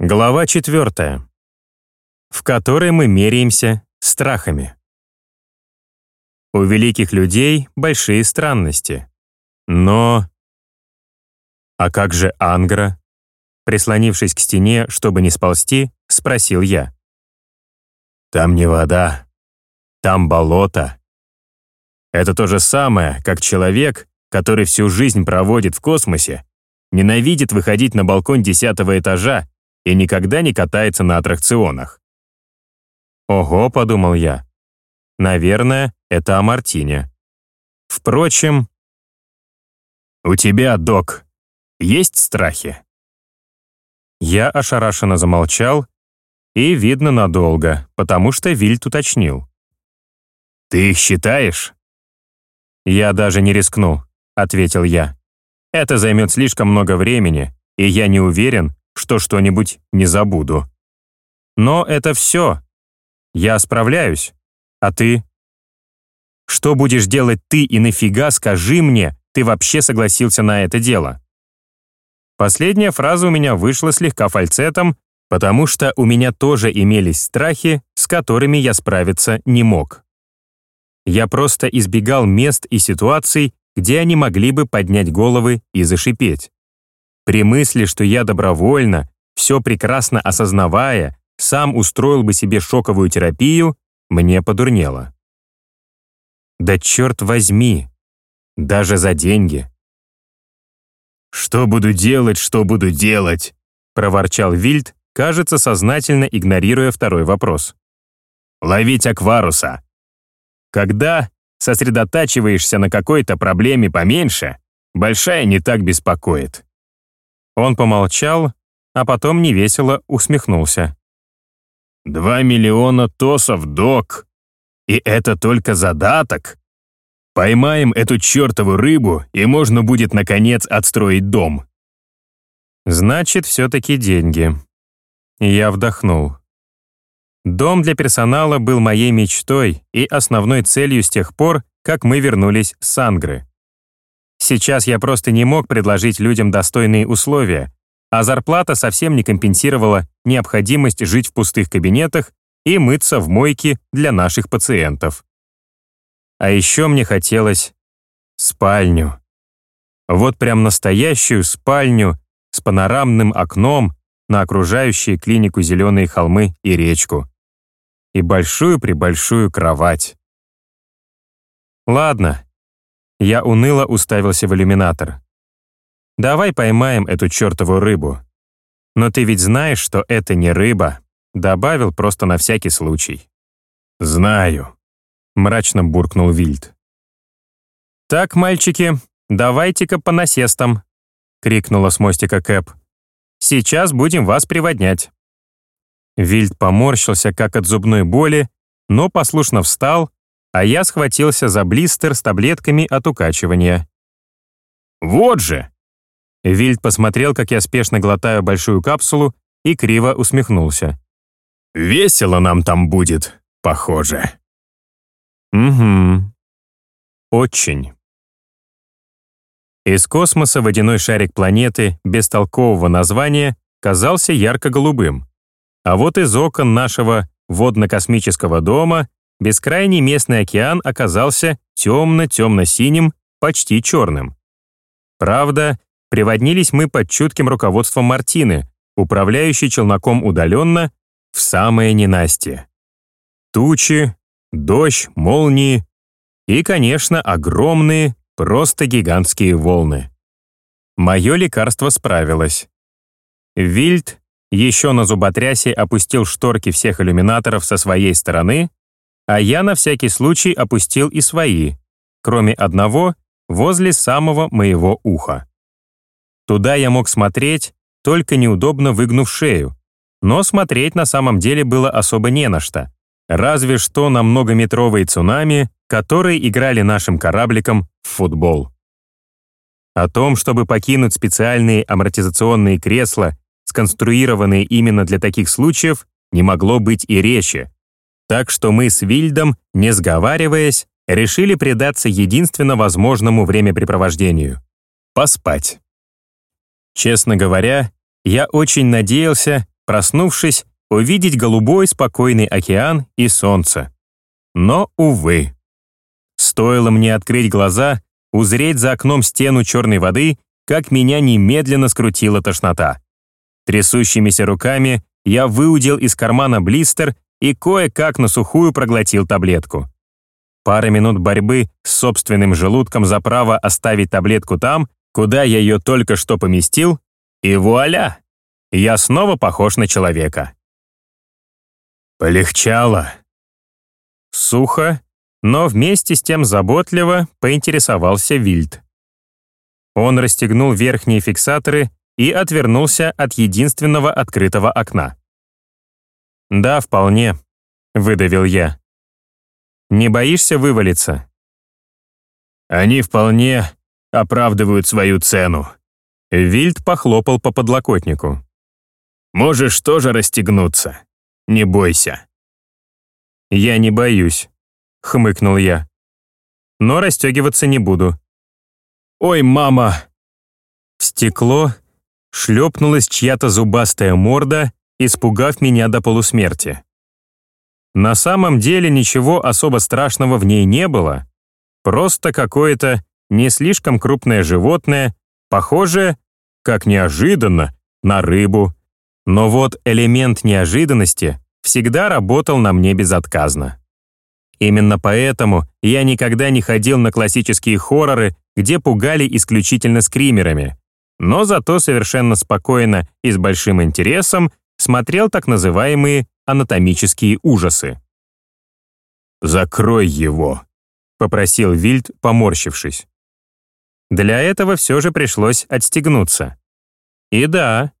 Глава четвертая, в которой мы меряемся страхами. У великих людей большие странности. Но... А как же Ангра? Прислонившись к стене, чтобы не сползти, спросил я. Там не вода, там болото. Это то же самое, как человек, который всю жизнь проводит в космосе, ненавидит выходить на балкон десятого этажа и никогда не катается на аттракционах. «Ого», — подумал я. «Наверное, это о Мартине». Впрочем... «У тебя, док, есть страхи?» Я ошарашенно замолчал, и, видно, надолго, потому что Вильт уточнил. «Ты их считаешь?» «Я даже не рискну», — ответил я. «Это займет слишком много времени, и я не уверен, что что-нибудь не забуду. Но это все. Я справляюсь. А ты? Что будешь делать ты и нафига, скажи мне, ты вообще согласился на это дело? Последняя фраза у меня вышла слегка фальцетом, потому что у меня тоже имелись страхи, с которыми я справиться не мог. Я просто избегал мест и ситуаций, где они могли бы поднять головы и зашипеть. При мысли, что я добровольно, все прекрасно осознавая, сам устроил бы себе шоковую терапию, мне подурнело. Да черт возьми, даже за деньги. «Что буду делать, что буду делать?» проворчал Вильд, кажется, сознательно игнорируя второй вопрос. «Ловить акваруса. Когда сосредотачиваешься на какой-то проблеме поменьше, большая не так беспокоит. Он помолчал, а потом невесело усмехнулся. «Два миллиона тосов, док! И это только задаток! Поймаем эту чертову рыбу, и можно будет, наконец, отстроить дом!» «Значит, все-таки деньги». Я вдохнул. Дом для персонала был моей мечтой и основной целью с тех пор, как мы вернулись с Сангры. Сейчас я просто не мог предложить людям достойные условия, а зарплата совсем не компенсировала необходимость жить в пустых кабинетах и мыться в мойке для наших пациентов. А еще мне хотелось спальню. Вот прям настоящую спальню с панорамным окном на окружающие клинику зеленые холмы и речку. И большую-пребольшую кровать. Ладно, я уныло уставился в иллюминатор. «Давай поймаем эту чертову рыбу. Но ты ведь знаешь, что это не рыба», добавил просто на всякий случай. «Знаю», — мрачно буркнул Вильд. «Так, мальчики, давайте-ка по насестам», — крикнула с мостика Кэп. «Сейчас будем вас приводнять». Вильд поморщился, как от зубной боли, но послушно встал а я схватился за блистер с таблетками от укачивания. «Вот же!» Вильд посмотрел, как я спешно глотаю большую капсулу, и криво усмехнулся. «Весело нам там будет, похоже». «Угу. Очень». Из космоса водяной шарик планеты без толкового названия казался ярко-голубым, а вот из окон нашего водно-космического дома бескрайний местный океан оказался темно-темно-синим, почти черным. Правда, приводнились мы под чутким руководством Мартины, управляющей челноком удаленно, в самое ненастье. Тучи, дождь, молнии и, конечно, огромные, просто гигантские волны. Мое лекарство справилось. Вильд еще на зуботрясе опустил шторки всех иллюминаторов со своей стороны а я на всякий случай опустил и свои, кроме одного, возле самого моего уха. Туда я мог смотреть, только неудобно выгнув шею, но смотреть на самом деле было особо не на что, разве что на многометровые цунами, которые играли нашим корабликом в футбол. О том, чтобы покинуть специальные амортизационные кресла, сконструированные именно для таких случаев, не могло быть и речи, так что мы с Вильдом, не сговариваясь, решили предаться единственно возможному времяпрепровождению — поспать. Честно говоря, я очень надеялся, проснувшись, увидеть голубой спокойный океан и солнце. Но, увы. Стоило мне открыть глаза, узреть за окном стену черной воды, как меня немедленно скрутила тошнота. Трясущимися руками я выудил из кармана блистер и кое-как на сухую проглотил таблетку. Пара минут борьбы с собственным желудком за право оставить таблетку там, куда я ее только что поместил, и вуаля! Я снова похож на человека. Полегчало. Сухо, но вместе с тем заботливо поинтересовался Вильд. Он расстегнул верхние фиксаторы и отвернулся от единственного открытого окна. «Да, вполне», — выдавил я. «Не боишься вывалиться?» «Они вполне оправдывают свою цену». Вильд похлопал по подлокотнику. «Можешь тоже расстегнуться. Не бойся». «Я не боюсь», — хмыкнул я. «Но расстегиваться не буду». «Ой, мама!» В стекло шлепнулась чья-то зубастая морда, испугав меня до полусмерти. На самом деле ничего особо страшного в ней не было, просто какое-то не слишком крупное животное, похожее, как неожиданно, на рыбу. Но вот элемент неожиданности всегда работал на мне безотказно. Именно поэтому я никогда не ходил на классические хорроры, где пугали исключительно скримерами, но зато совершенно спокойно и с большим интересом смотрел так называемые анатомические ужасы. «Закрой его», — попросил Вильд, поморщившись. Для этого все же пришлось отстегнуться. И да,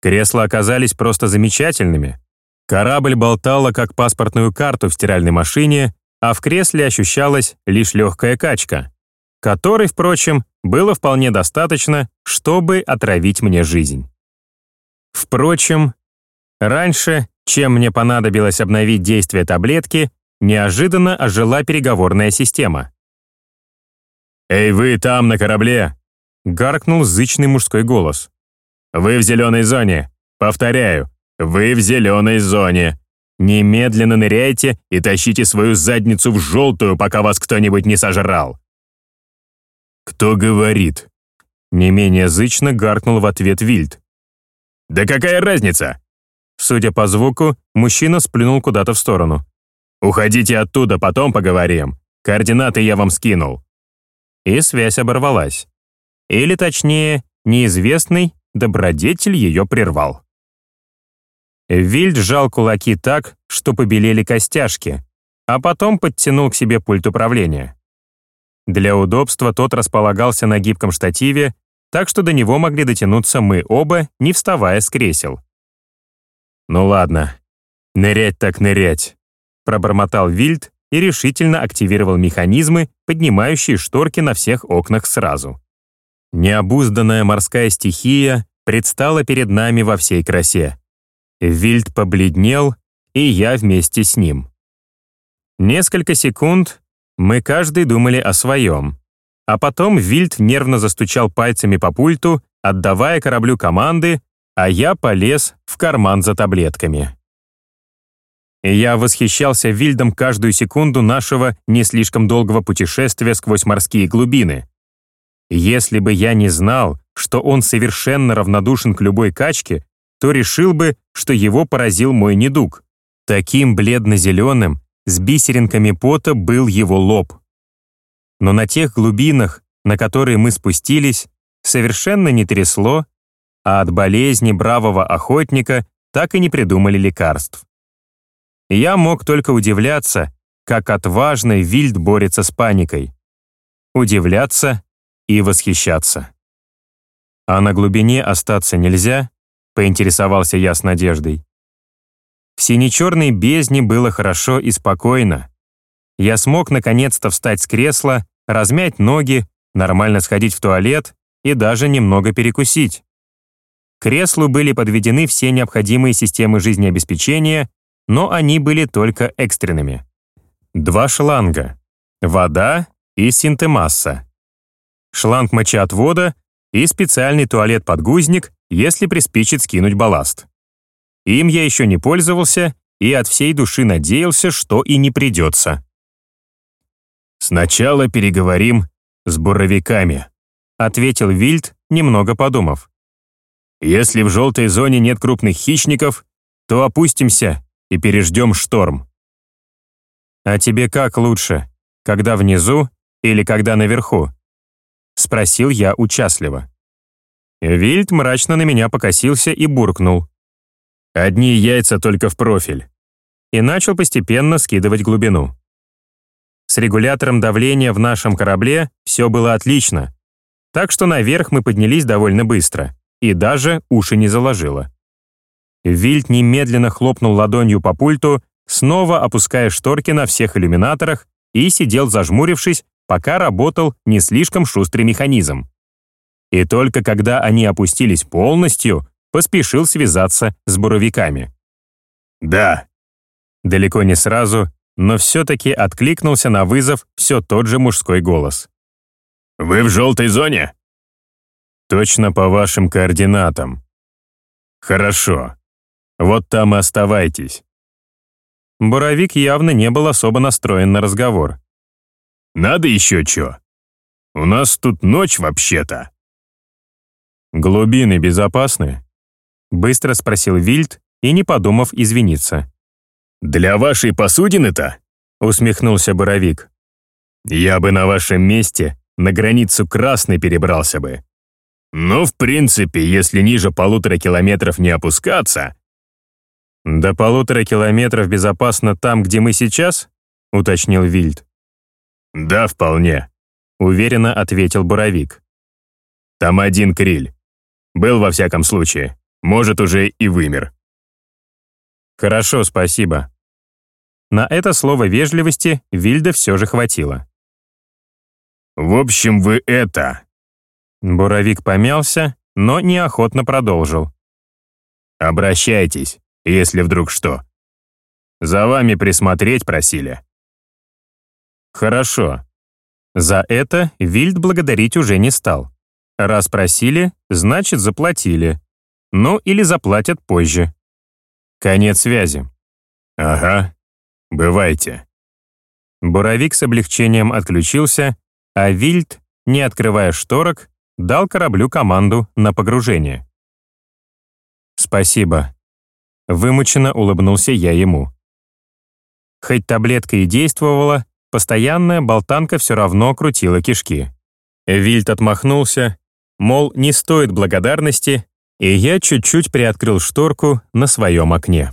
кресла оказались просто замечательными. Корабль болтала как паспортную карту в стиральной машине, а в кресле ощущалась лишь легкая качка, которой, впрочем, было вполне достаточно, чтобы отравить мне жизнь. Впрочем, раньше, чем мне понадобилось обновить действие таблетки, неожиданно ожила переговорная система. «Эй, вы там, на корабле!» — гаркнул зычный мужской голос. «Вы в зеленой зоне. Повторяю, вы в зеленой зоне. Немедленно ныряйте и тащите свою задницу в желтую, пока вас кто-нибудь не сожрал». «Кто говорит?» Не менее зычно гаркнул в ответ Вильд. «Да какая разница?» Судя по звуку, мужчина сплюнул куда-то в сторону. «Уходите оттуда, потом поговорим. Координаты я вам скинул и связь оборвалась. Или точнее, неизвестный добродетель ее прервал. Вильд сжал кулаки так, что побелели костяшки, а потом подтянул к себе пульт управления. Для удобства тот располагался на гибком штативе, так что до него могли дотянуться мы оба, не вставая с кресел. «Ну ладно, нырять так нырять», — пробормотал Вильд и решительно активировал механизмы, поднимающие шторки на всех окнах сразу. Необузданная морская стихия предстала перед нами во всей красе. Вильд побледнел, и я вместе с ним. Несколько секунд мы каждый думали о своем, а потом Вильд нервно застучал пальцами по пульту, отдавая кораблю команды, а я полез в карман за таблетками я восхищался Вильдом каждую секунду нашего не слишком долгого путешествия сквозь морские глубины. Если бы я не знал, что он совершенно равнодушен к любой качке, то решил бы, что его поразил мой недуг. Таким бледно-зеленым, с бисеринками пота был его лоб. Но на тех глубинах, на которые мы спустились, совершенно не трясло, а от болезни бравого охотника так и не придумали лекарств. Я мог только удивляться, как отважно Вильд борется с паникой. Удивляться и восхищаться. «А на глубине остаться нельзя?» — поинтересовался я с надеждой. В сине-черной бездне было хорошо и спокойно. Я смог наконец-то встать с кресла, размять ноги, нормально сходить в туалет и даже немного перекусить. Креслу были подведены все необходимые системы жизнеобеспечения, но они были только экстренными. Два шланга — вода и синтемасса. Шланг мочеотвода и специальный туалет-подгузник, если приспичит скинуть балласт. Им я еще не пользовался и от всей души надеялся, что и не придется. «Сначала переговорим с буровиками», — ответил Вильд, немного подумав. «Если в желтой зоне нет крупных хищников, то опустимся и переждем шторм». «А тебе как лучше, когда внизу или когда наверху?» — спросил я участливо. Вильд мрачно на меня покосился и буркнул. «Одни яйца только в профиль». И начал постепенно скидывать глубину. С регулятором давления в нашем корабле все было отлично, так что наверх мы поднялись довольно быстро, и даже уши не заложило. Вильд немедленно хлопнул ладонью по пульту, снова опуская шторки на всех иллюминаторах и сидел зажмурившись, пока работал не слишком шустрый механизм. И только когда они опустились полностью, поспешил связаться с буровиками. «Да». Далеко не сразу, но все-таки откликнулся на вызов все тот же мужской голос. «Вы в желтой зоне?» «Точно по вашим координатам». «Хорошо. Вот там и оставайтесь». Буровик явно не был особо настроен на разговор. «Надо еще что? У нас тут ночь вообще-то». «Глубины безопасны?» Быстро спросил Вильд и, не подумав, извиниться. «Для вашей посудины-то?» усмехнулся Боровик. «Я бы на вашем месте на границу Красной перебрался бы. Но, в принципе, если ниже полутора километров не опускаться...» «До полутора километров безопасно там, где мы сейчас?» уточнил Вильд. «Да, вполне», — уверенно ответил Буровик. «Там один криль. Был во всяком случае. Может, уже и вымер». «Хорошо, спасибо». На это слово вежливости Вильда все же хватило. «В общем, вы это...» Буровик помялся, но неохотно продолжил. «Обращайтесь, если вдруг что. За вами присмотреть просили». «Хорошо». За это Вильд благодарить уже не стал. Раз просили, значит заплатили. Ну или заплатят позже. Конец связи. «Ага, бывайте». Буровик с облегчением отключился, а Вильд, не открывая шторок, дал кораблю команду на погружение. «Спасибо». Вымученно улыбнулся я ему. Хоть таблетка и действовала, постоянная болтанка все равно крутила кишки. Вильд отмахнулся, мол, не стоит благодарности, и я чуть-чуть приоткрыл шторку на своем окне.